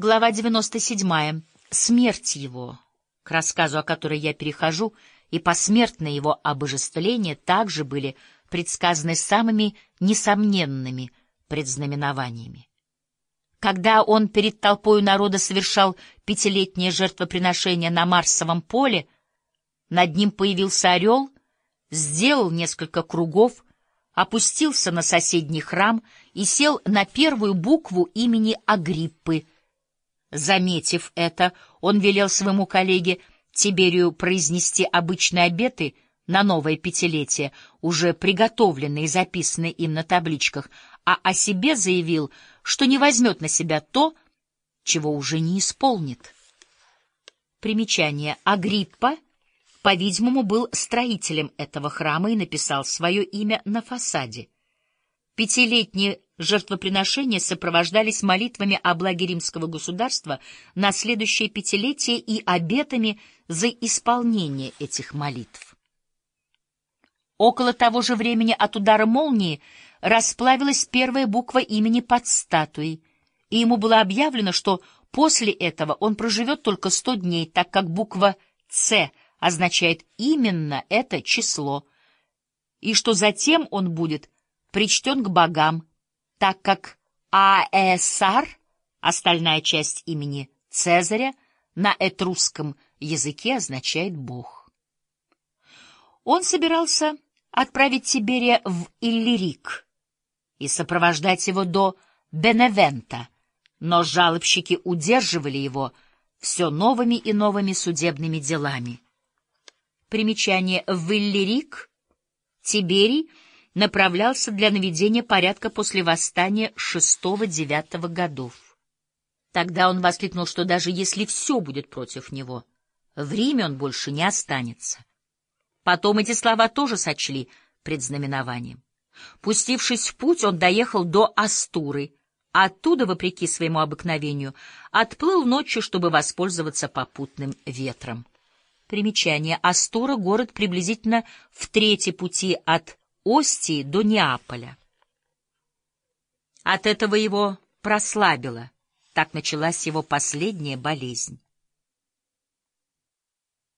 Глава 97. Смерть его, к рассказу о которой я перехожу, и посмертное его обожествление также были предсказаны самыми несомненными предзнаменованиями. Когда он перед толпой народа совершал пятилетнее жертвоприношение на Марсовом поле, над ним появился орел, сделал несколько кругов, опустился на соседний храм и сел на первую букву имени Агриппы — Заметив это, он велел своему коллеге Тиберию произнести обычные обеты на новое пятилетие, уже приготовленные и записанные им на табличках, а о себе заявил, что не возьмет на себя то, чего уже не исполнит. Примечание. Агриппа, по-видимому, был строителем этого храма и написал свое имя на фасаде. Пятилетние жертвоприношения сопровождались молитвами о благе римского государства на следующее пятилетие и обетами за исполнение этих молитв. Около того же времени от удара молнии расплавилась первая буква имени под статуей, и ему было объявлено, что после этого он проживет только сто дней, так как буква «Ц» означает именно это число, и что затем он будет причтен к богам, так как Аэсар, остальная часть имени Цезаря, на этрусском языке означает «бог». Он собирался отправить Тиберия в Иллирик и сопровождать его до Беневента, но жалобщики удерживали его все новыми и новыми судебными делами. Примечание «в Иллирик» Тиберий — направлялся для наведения порядка после восстания шестого-девятого годов. Тогда он воскликнул, что даже если все будет против него, в Риме он больше не останется. Потом эти слова тоже сочли предзнаменованием. Пустившись в путь, он доехал до Астуры, оттуда, вопреки своему обыкновению, отплыл ночью, чтобы воспользоваться попутным ветром. Примечание. Астура — город приблизительно в трети пути от Остии до Неаполя. От этого его прослабило. Так началась его последняя болезнь.